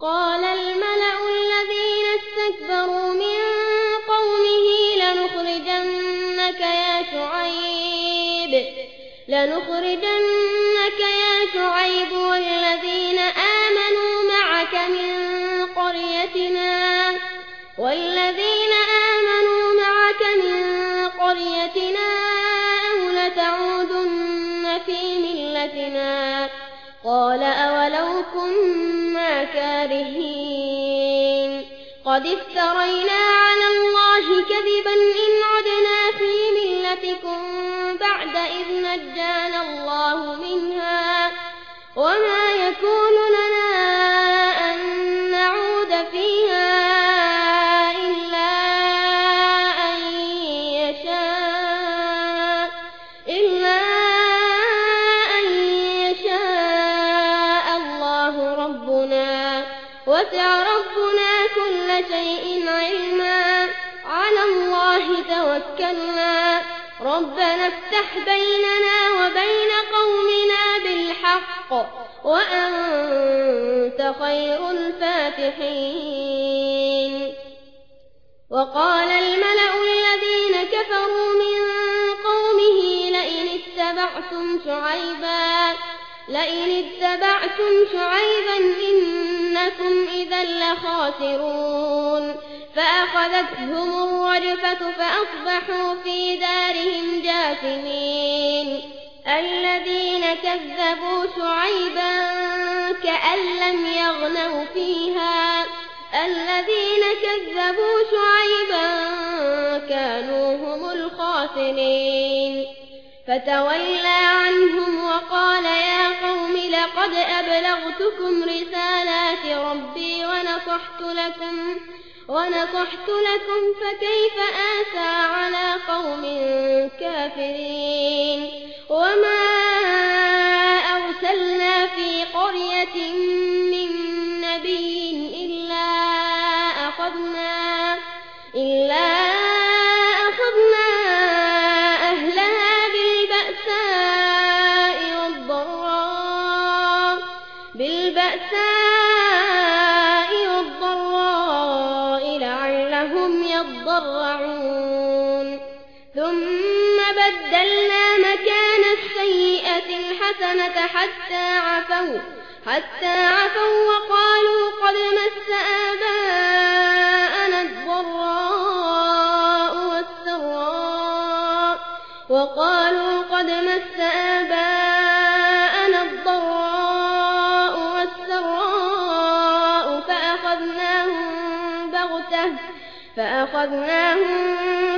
قال الملأ الذين استكبروا من قومه لنخرجنك يا شعيب لنخرجنك يا شعيب والذين آمنوا معك من قريتنا والذين آمنوا معك من قريتنا أو لتعودن في ملتنا. قال أولو كنا كارهين قد افترينا على الله كذبا إن عدنا في ملتكم بعد إذ نجانا الله منها. وما وسع ربنا كل شيء علما. على الله توكلنا. ربنا افتح بيننا وبين قومنا بالحق. وأنت خير الفاتحين. وقال الملأ الذين كفروا من قومه لئن اتبعتم شعيبا لئن اتبعتم شعيبا إنكم إذا لخاسرون. فأخذتهم الرجفة فأصبحوا في دارهم جاثمين. الذين كذبوا شعيبا كأن لم يغنوا فيها. الذين كذبوا شعيبا كانوا هم الخاسرين. فتولى عنهم وقال يا قوم لقد أبلغتكم ربي ونصحت لكم ونصحت لكم فكيف آسى على قوم كافرين وما أرسلنا في قرية من نبي إلا أخذنا إلا يضرعون ثم بدلنا مكان السيئة الحسنة حتى عفوا حتى عفوا وقالوا قد مس آباءنا الضراء والسراء وقالوا قد مس آباءنا الضراء والسراء فأخذناهم بغتة. فأخذناهم